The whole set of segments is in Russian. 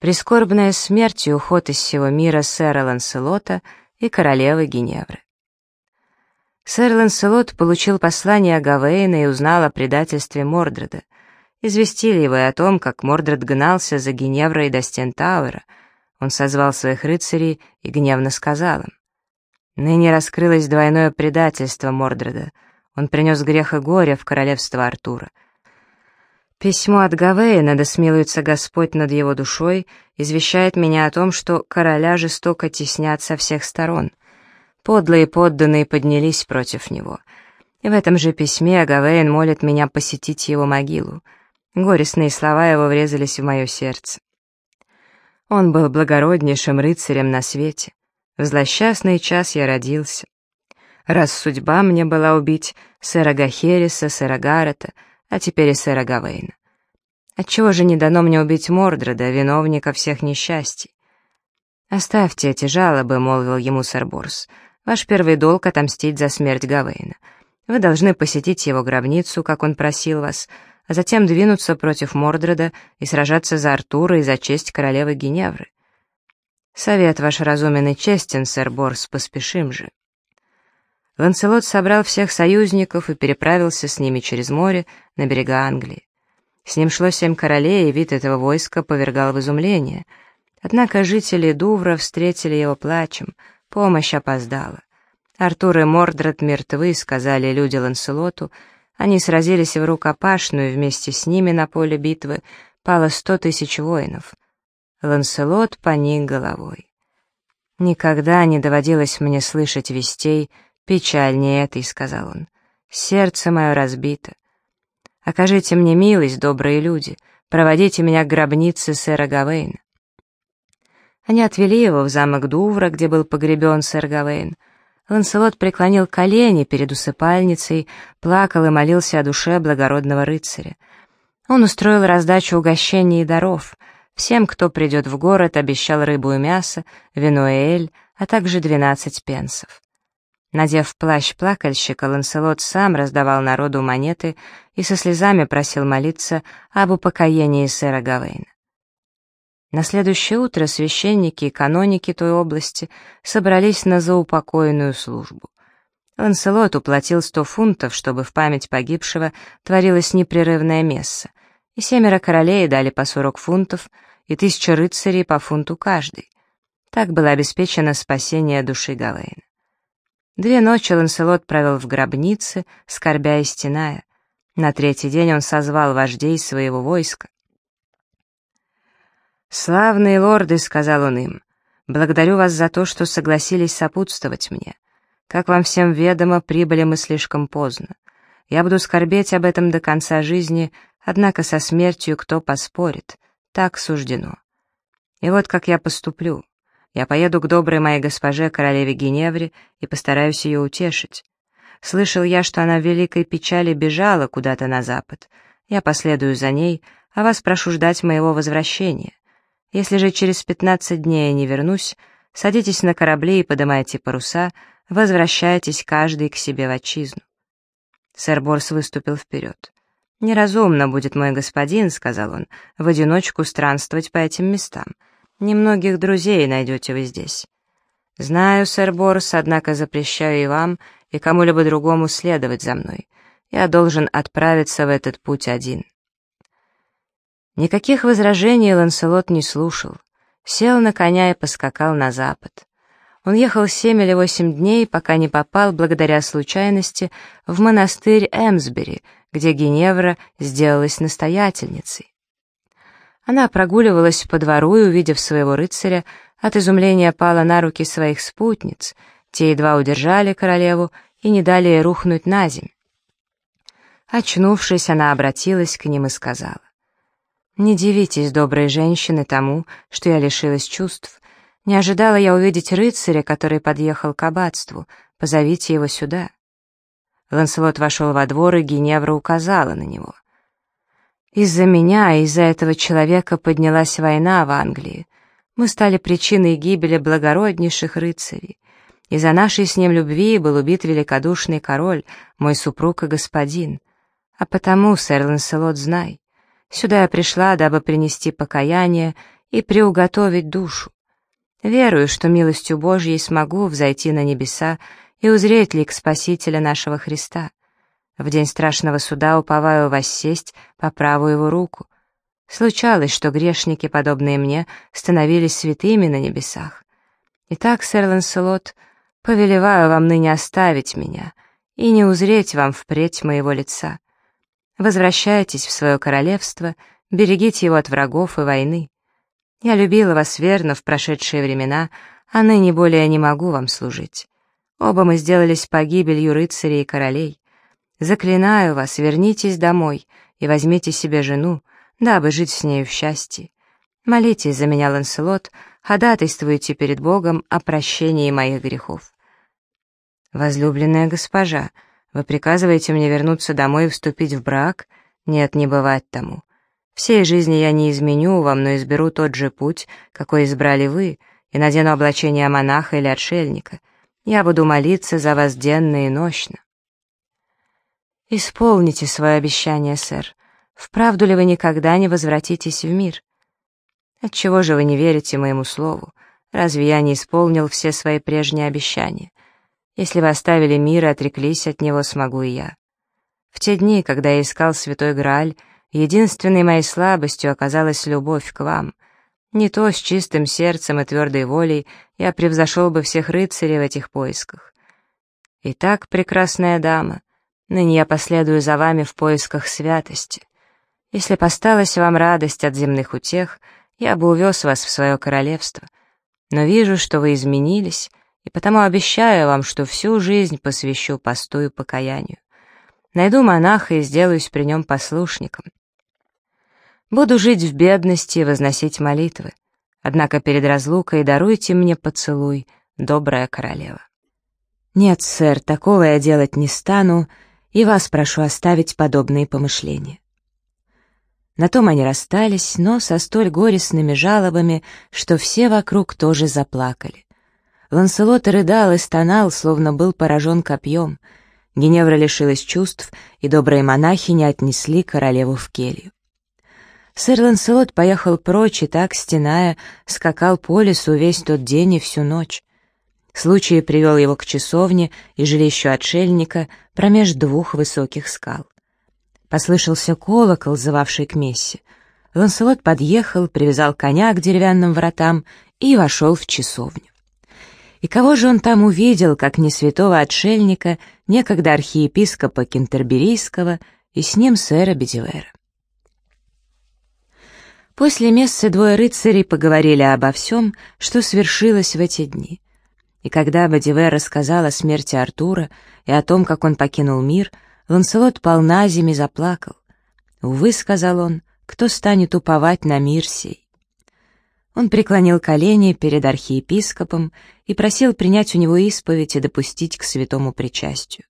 Прискорбная смерть и уход из всего мира сэра Ланселота и королевы Геневры. Сэр Ланселот получил послание Гавейна и узнал о предательстве Мордреда. Известили его и о том, как Мордред гнался за Геневрой до стен Тауэра. Он созвал своих рыцарей и гневно сказал им. «Ныне раскрылось двойное предательство Мордреда. Он принес грех и горе в королевство Артура. Письмо от Гавейна, да смилуется Господь над его душой, извещает меня о том, что короля жестоко теснят со всех сторон. Подлые подданные поднялись против него. И в этом же письме Агавейн молит меня посетить его могилу. Горестные слова его врезались в мое сердце. Он был благороднейшим рыцарем на свете. В злосчастный час я родился. Раз судьба мне была убить сэра Гахериса, сэра Гаррета, а теперь и сэра Гавейна. Отчего же не дано мне убить Мордреда, виновника всех несчастий? «Оставьте эти жалобы», — молвил ему сэр Борс. Ваш первый долг — отомстить за смерть Гавейна. Вы должны посетить его гробницу, как он просил вас, а затем двинуться против Мордреда и сражаться за Артура и за честь королевы Геневры. Совет ваш разумен и честен, сэр Борс, поспешим же. Ланселот собрал всех союзников и переправился с ними через море на берега Англии. С ним шло семь королей, и вид этого войска повергал в изумление. Однако жители Дувра встретили его плачем — Помощь опоздала. Артур и Мордред мертвы, сказали люди Ланселоту. Они сразились в рукопашную, и вместе с ними на поле битвы пало сто тысяч воинов. Ланселот поник головой. «Никогда не доводилось мне слышать вестей печальнее этой», — сказал он. «Сердце мое разбито. Окажите мне милость, добрые люди, проводите меня к гробнице сэра Гавейна». Они отвели его в замок Дувра, где был погребен сэр Гавейн. Ланселот преклонил колени перед усыпальницей, плакал и молился о душе благородного рыцаря. Он устроил раздачу угощений и даров. Всем, кто придет в город, обещал рыбу и мясо, вино и эль, а также двенадцать пенсов. Надев плащ плакальщика, Ланселот сам раздавал народу монеты и со слезами просил молиться об упокоении сэра Гавейна. На следующее утро священники и каноники той области собрались на заупокойную службу. Ланселот уплатил сто фунтов, чтобы в память погибшего творилось непрерывное месса, и семеро королей дали по сорок фунтов, и тысяча рыцарей по фунту каждый. Так было обеспечено спасение души Гавейна. Две ночи Ланселот провел в гробнице, скорбя и стеная. На третий день он созвал вождей своего войска. «Славные лорды», — сказал он им, — «благодарю вас за то, что согласились сопутствовать мне. Как вам всем ведомо, прибыли мы слишком поздно. Я буду скорбеть об этом до конца жизни, однако со смертью кто поспорит. Так суждено. И вот как я поступлю. Я поеду к доброй моей госпоже, королеве Геневре, и постараюсь ее утешить. Слышал я, что она в великой печали бежала куда-то на запад. Я последую за ней, а вас прошу ждать моего возвращения. Если же через пятнадцать дней я не вернусь, садитесь на корабли и подымайте паруса, возвращайтесь каждый к себе в отчизну». Сэр Борс выступил вперед. «Неразумно будет, мой господин», — сказал он, — «в одиночку странствовать по этим местам. Немногих друзей найдете вы здесь». «Знаю, сэр Борс, однако запрещаю и вам, и кому-либо другому следовать за мной. Я должен отправиться в этот путь один». Никаких возражений Ланселот не слушал. Сел на коня и поскакал на запад. Он ехал семь или восемь дней, пока не попал, благодаря случайности, в монастырь Эмсбери, где Геневра сделалась настоятельницей. Она прогуливалась по двору и, увидев своего рыцаря, от изумления пала на руки своих спутниц. Те едва удержали королеву и не дали ей рухнуть на земь. Очнувшись, она обратилась к ним и сказала. Не дивитесь, добрые женщины, тому, что я лишилась чувств. Не ожидала я увидеть рыцаря, который подъехал к аббатству. Позовите его сюда. Ланселот вошел во двор, и Геневра указала на него. Из-за меня, из-за этого человека поднялась война в Англии. Мы стали причиной гибели благороднейших рыцарей. Из-за нашей с ним любви был убит великодушный король, мой супруг и господин. А потому, сэр Ланселот, знай, Сюда я пришла, дабы принести покаяние и приуготовить душу. Верую, что милостью Божьей смогу взойти на небеса и узреть лик Спасителя нашего Христа. В день страшного суда уповаю воссесть по правую его руку. Случалось, что грешники, подобные мне, становились святыми на небесах. Итак, сэр Ланселот, повелеваю вам ныне оставить меня и не узреть вам впредь моего лица. Возвращайтесь в свое королевство, берегите его от врагов и войны. Я любила вас верно в прошедшие времена, а ныне более не могу вам служить. Оба мы сделались погибелью рыцарей и королей. Заклинаю вас, вернитесь домой и возьмите себе жену, дабы жить с нею в счастье. Молитесь за меня, Ланселот, ходатайствуйте перед Богом о прощении моих грехов. Возлюбленная госпожа, вы приказываете мне вернуться домой и вступить в брак? Нет, не бывать тому. Всей жизни я не изменю вам, но изберу тот же путь, какой избрали вы, и надену облачение монаха или отшельника. Я буду молиться за вас денно и нощно. Исполните свое обещание, сэр. Вправду ли вы никогда не возвратитесь в мир? Отчего же вы не верите моему слову? Разве я не исполнил все свои прежние обещания? Если вы оставили мир и отреклись от него, смогу и я. В те дни, когда я искал святой Грааль, Единственной моей слабостью оказалась любовь к вам. Не то с чистым сердцем и твердой волей я превзошел бы всех рыцарей в этих поисках. Итак, прекрасная дама, ныне я последую за вами в поисках святости. Если посталась вам радость от земных утех, я бы увез вас в свое королевство. Но вижу, что вы изменились, и потому обещаю вам, что всю жизнь посвящу посту и покаянию. Найду монаха и сделаюсь при нем послушником. Буду жить в бедности и возносить молитвы. Однако перед разлукой даруйте мне поцелуй, добрая королева. Нет, сэр, такого я делать не стану, и вас прошу оставить подобные помышления. На том они расстались, но со столь горестными жалобами, что все вокруг тоже заплакали. Ланселот рыдал и стонал, словно был поражен копьем. Геневра лишилась чувств, и добрые монахи не отнесли королеву в келью. Сэр Ланселот поехал прочь и так, стеная, скакал по лесу весь тот день и всю ночь. Случай привел его к часовне и жилищу отшельника промеж двух высоких скал. Послышался колокол, зывавший к мессе. Ланселот подъехал, привязал коня к деревянным вратам и вошел в часовню. И кого же он там увидел, как не святого отшельника, некогда архиепископа Кентерберийского и с ним сэра Бедивера. После мессы двое рыцарей поговорили обо всем, что свершилось в эти дни. И когда Бадивер рассказал о смерти Артура и о том, как он покинул мир, Ланселот пал на земь заплакал. «Увы», — сказал он, — «кто станет уповать на мир сей?» Он преклонил колени перед архиепископом и просил принять у него исповедь и допустить к святому причастию.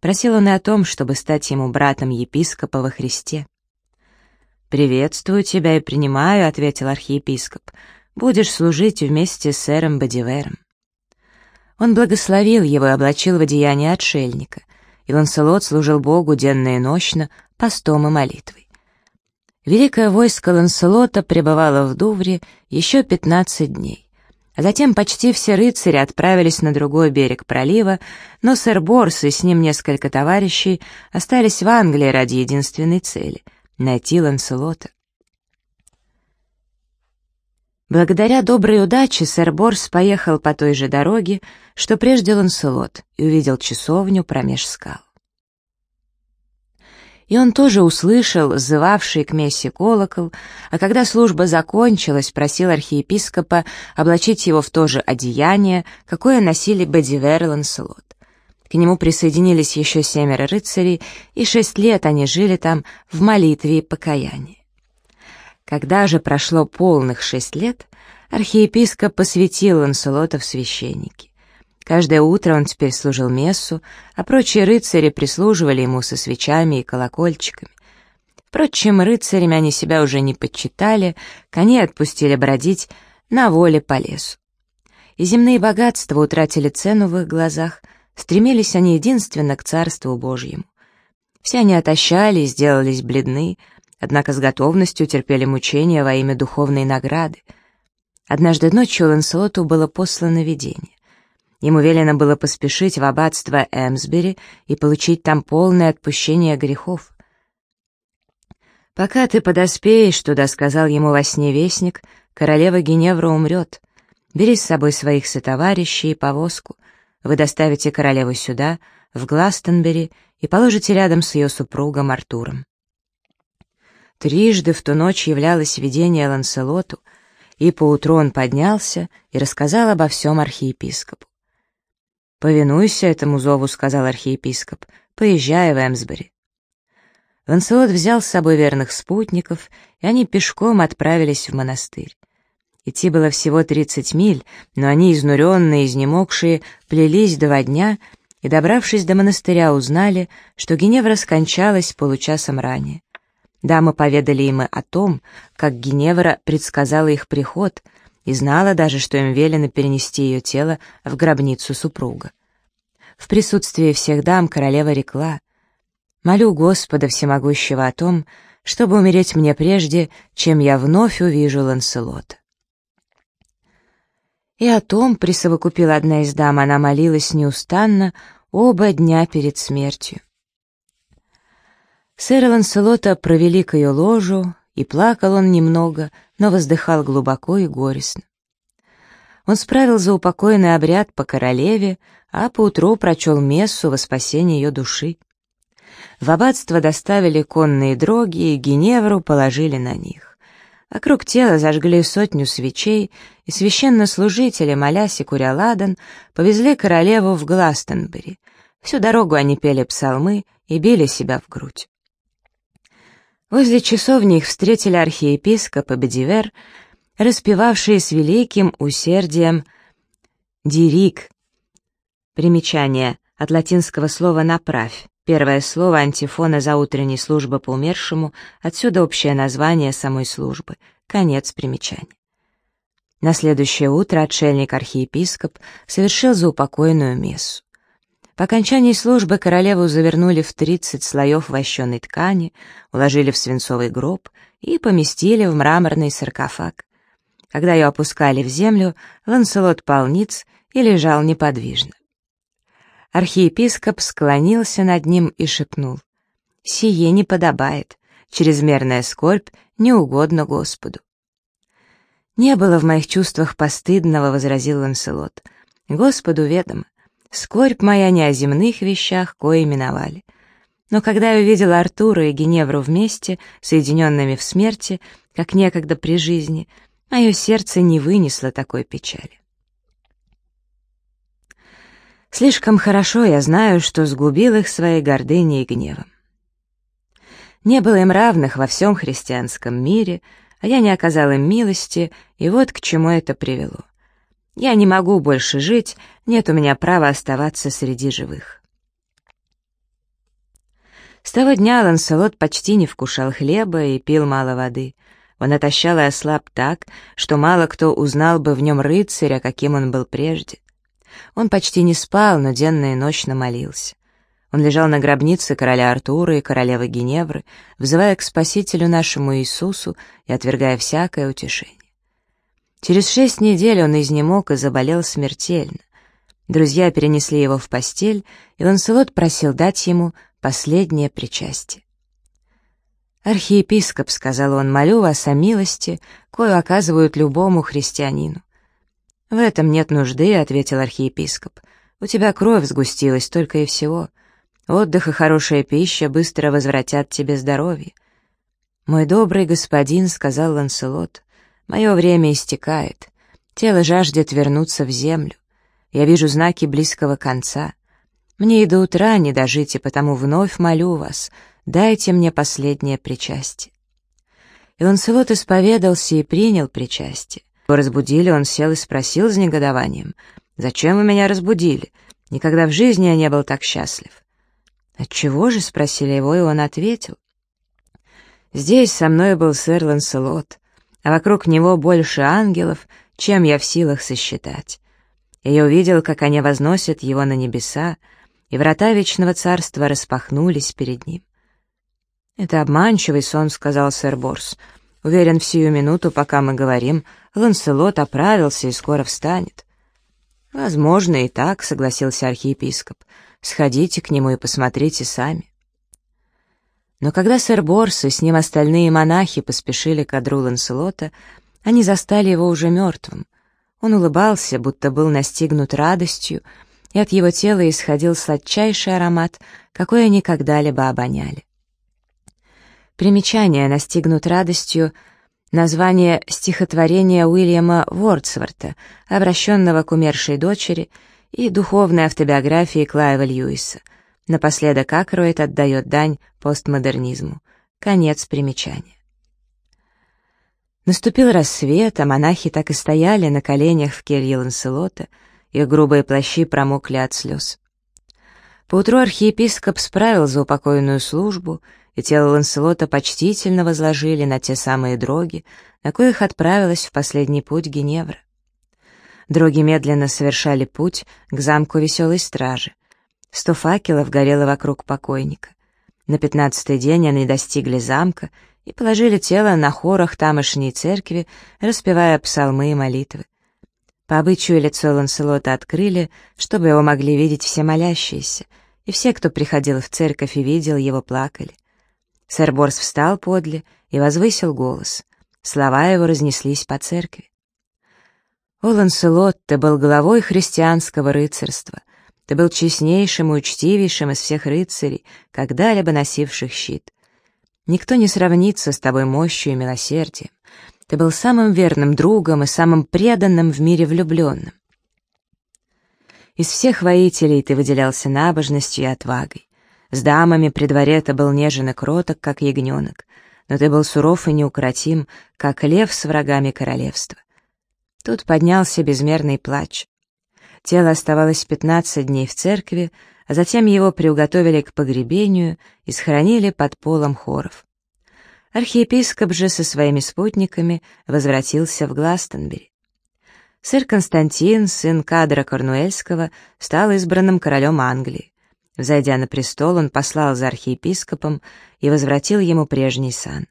Просил он и о том, чтобы стать ему братом епископа во Христе. «Приветствую тебя и принимаю», — ответил архиепископ. «Будешь служить вместе с сэром Бодивером». Он благословил его и облачил в одеяние отшельника, и Ланселот служил Богу денно и нощно, постом и молитвой. Великое войско Ланселота пребывало в Дувре еще пятнадцать дней. А затем почти все рыцари отправились на другой берег пролива, но сэр Борс и с ним несколько товарищей остались в Англии ради единственной цели — найти Ланселота. Благодаря доброй удаче сэр Борс поехал по той же дороге, что прежде Ланселот, и увидел часовню промеж скал. И он тоже услышал зывавший к мессе колокол, а когда служба закончилась, просил архиепископа облачить его в то же одеяние, какое носили Бадивер и Ланселот. К нему присоединились еще семеро рыцарей, и шесть лет они жили там в молитве и покаянии. Когда же прошло полных шесть лет, архиепископ посвятил Ланселота в священники. Каждое утро он теперь служил мессу, а прочие рыцари прислуживали ему со свечами и колокольчиками. Впрочем, рыцарями они себя уже не подчитали, коней отпустили бродить на воле по лесу. И земные богатства утратили цену в их глазах — Стремились они единственно к Царству Божьему. Все они отощали и сделались бледны, однако с готовностью терпели мучения во имя духовной награды — Однажды ночью Ланселоту было послано видение. Ему велено было поспешить в аббатство Эмсбери и получить там полное отпущение грехов. «Пока ты подоспеешь туда», — сказал ему во сне вестник, — «королева Геневра умрет. Бери с собой своих сотоварищей и повозку. Вы доставите королеву сюда, в Гластонбери, и положите рядом с ее супругом Артуром». Трижды в ту ночь являлось видение Ланселоту, и поутру он поднялся и рассказал обо всем архиепископу. «Повинуйся этому зову», — сказал архиепископ, — «поезжай в Эмсбери». Ланселот взял с собой верных спутников, и они пешком отправились в монастырь. Идти было всего тридцать миль, но они, изнуренные, изнемогшие, плелись два дня и, добравшись до монастыря, узнали, что Геневра скончалась получасом ранее. Дамы поведали им о том, как Геневра предсказала их приход — и знала даже, что им велено перенести ее тело в гробницу супруга. В присутствии всех дам королева рекла «Молю Господа Всемогущего о том, чтобы умереть мне прежде, чем я вновь увижу Ланселота». И о том, присовокупила одна из дам, она молилась неустанно оба дня перед смертью. Сэра Ланселота провели к ее ложу, и плакал он немного, но воздыхал глубоко и горестно. Он справил заупокойный обряд по королеве, а поутру прочел мессу во спасение ее души. В аббатство доставили конные дроги и Геневру положили на них. Вокруг тела зажгли сотню свечей, и священнослужители, молясь и куря ладан, повезли королеву в Гластенбери. Всю дорогу они пели псалмы и били себя в грудь. Возле часовни их встретили архиепископ и Бедивер, распевавшие с великим усердием «дирик». Примечание от латинского слова «направь». Первое слово антифона за утренней службы по умершему, отсюда общее название самой службы. Конец примечания. На следующее утро отшельник-архиепископ совершил заупокойную мессу. По окончании службы королеву завернули в 30 слоев вощеной ткани, уложили в свинцовый гроб и поместили в мраморный саркофаг. Когда ее опускали в землю, Ланселот пал ниц и лежал неподвижно. Архиепископ склонился над ним и шепнул. «Сие не подобает, чрезмерная скорбь не угодно Господу». «Не было в моих чувствах постыдного», — возразил Ланселот. «Господу ведомо, Скорбь моя не о земных вещах, кои миновали. Но когда я увидела Артура и Геневру вместе, соединенными в смерти, как некогда при жизни, мое сердце не вынесло такой печали. Слишком хорошо я знаю, что сгубил их своей гордыней и гневом. Не было им равных во всем христианском мире, а я не оказал им милости, и вот к чему это привело. Я не могу больше жить, нет у меня права оставаться среди живых. С того дня Ланселот почти не вкушал хлеба и пил мало воды. Он отощал и ослаб так, что мало кто узнал бы в нем рыцаря, каким он был прежде. Он почти не спал, но денно и ночно молился. Он лежал на гробнице короля Артура и королевы Геневры, взывая к Спасителю нашему Иисусу и отвергая всякое утешение. Через шесть недель он изнемог и заболел смертельно. Друзья перенесли его в постель, и Ланселот просил дать ему последнее причастие. «Архиепископ», — сказал он, — «молю вас о милости, кою оказывают любому христианину». «В этом нет нужды», — ответил архиепископ. «У тебя кровь сгустилась только и всего. Отдых и хорошая пища быстро возвратят тебе здоровье». «Мой добрый господин», — сказал Ланселот, Мое время истекает. Тело жаждет вернуться в землю. Я вижу знаки близкого конца. Мне и до утра не дожить, и потому вновь молю вас, дайте мне последнее причастие. И Ланселот исповедался и принял причастие. Его разбудили, он сел и спросил с негодованием, «Зачем вы меня разбудили? Никогда в жизни я не был так счастлив». «Отчего же?» — спросили его, и он ответил. «Здесь со мной был сэр Ланселот а вокруг него больше ангелов, чем я в силах сосчитать. И я увидел, как они возносят его на небеса, и врата Вечного Царства распахнулись перед ним. «Это обманчивый сон», — сказал сэр Борс. «Уверен, в сию минуту, пока мы говорим, Ланселот оправился и скоро встанет. «Возможно, и так», — согласился архиепископ. «Сходите к нему и посмотрите сами». Но когда сэр Борс и с ним остальные монахи поспешили к одру Ланселота, они застали его уже мертвым. Он улыбался, будто был настигнут радостью, и от его тела исходил сладчайший аромат, какой они когда-либо обоняли. Примечание «настигнут радостью» — название стихотворения Уильяма Вордсворта, обращенного к умершей дочери, и духовной автобиографии Клайва Льюиса. Напоследок Акроид отдает дань постмодернизму. Конец примечания. Наступил рассвет, а монахи так и стояли на коленях в келье Ланселота, их грубые плащи промокли от слез. Поутру архиепископ справил за упокойную службу, и тело Ланселота почтительно возложили на те самые дроги, на коих отправилась в последний путь Геневра. Дроги медленно совершали путь к замку веселой стражи. Сто факелов горело вокруг покойника. На пятнадцатый день они достигли замка и положили тело на хорах тамошней церкви, распевая псалмы и молитвы. По обычаю лицо Ланселота открыли, чтобы его могли видеть все молящиеся, и все, кто приходил в церковь и видел его, плакали. Сэр Борс встал подле и возвысил голос. Слова его разнеслись по церкви. «О, Ланселот, ты был главой христианского рыцарства. Ты был честнейшим и учтивейшим из всех рыцарей, когда-либо носивших щит. Никто не сравнится с тобой мощью и милосердием. Ты был самым верным другом и самым преданным в мире влюбленным. Из всех воителей ты выделялся набожностью и отвагой. С дамами при дворе ты был нежен и кроток, как ягненок, но ты был суров и неукротим, как лев с врагами королевства. Тут поднялся безмерный плач. Тело оставалось пятнадцать дней в церкви, а затем его приуготовили к погребению и схоронили под полом хоров. Архиепископ же со своими спутниками возвратился в Гластонбери. Сэр Константин, сын кадра Корнуэльского, стал избранным королем Англии. Взойдя на престол, он послал за архиепископом и возвратил ему прежний сан.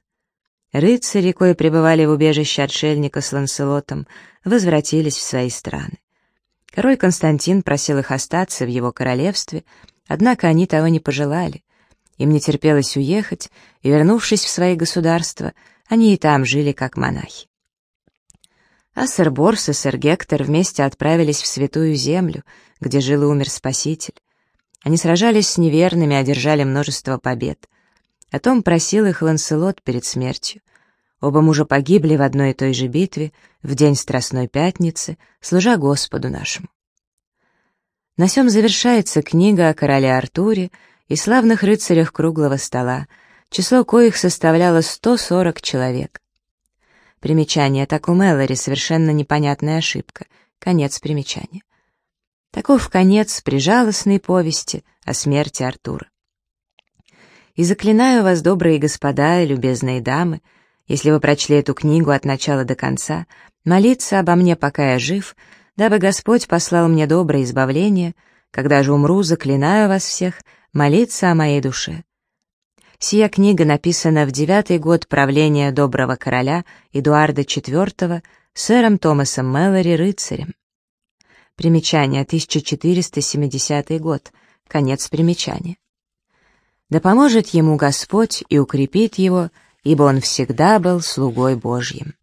Рыцари, кои пребывали в убежище отшельника с Ланселотом, возвратились в свои страны. Король Константин просил их остаться в его королевстве, однако они того не пожелали. Им не терпелось уехать, и, вернувшись в свои государства, они и там жили как монахи. А сэр Борс и сэр Гектор вместе отправились в Святую Землю, где жил и умер Спаситель. Они сражались с неверными, одержали множество побед. О том просил их Ланселот перед смертью. Оба мужа погибли в одной и той же битве, в день Страстной Пятницы, служа Господу нашему. На сём завершается книга о короле Артуре и славных рыцарях круглого стола, число коих составляло 140 человек. Примечание так у Мэлори совершенно непонятная ошибка. Конец примечания. Таков конец прижалостной повести о смерти Артура. И заклинаю вас, добрые господа и любезные дамы, если вы прочли эту книгу от начала до конца, молиться обо мне, пока я жив, дабы Господь послал мне доброе избавление, когда же умру, заклинаю вас всех молиться о моей душе. Сия книга написана в девятый год правления доброго короля Эдуарда IV сэром Томасом Мэлори рыцарем. Примечание, 1470 год, конец примечания. Да поможет ему Господь и укрепит его, ибо он всегда был слугой Божьим.